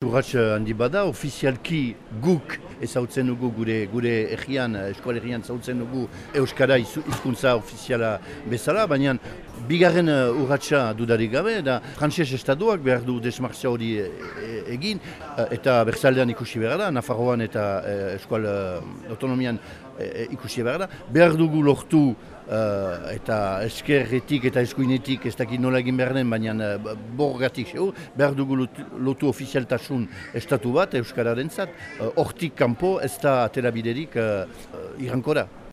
Urratx handi bada, ofizialki guk ezautzen dugu gure gure egian, eskualegian ezautzen dugu Euskara hizkuntza ofiziala bezala, baina bigarren urratxa dudarik gabe, da frantses estatuak behar du desmartzia hori egin, eta berzaldean ikusi behar da, Nafarroan eta eskual autonomian ikusi behar da, behar dugu lortu eta eskerretik eta eskuinetik ez dakit nola egin behar den, baina borgatik behar dugu lotu ofizialtasun estatu bat Euskararen zat, hortik kanpo ez da atera biderik irankora.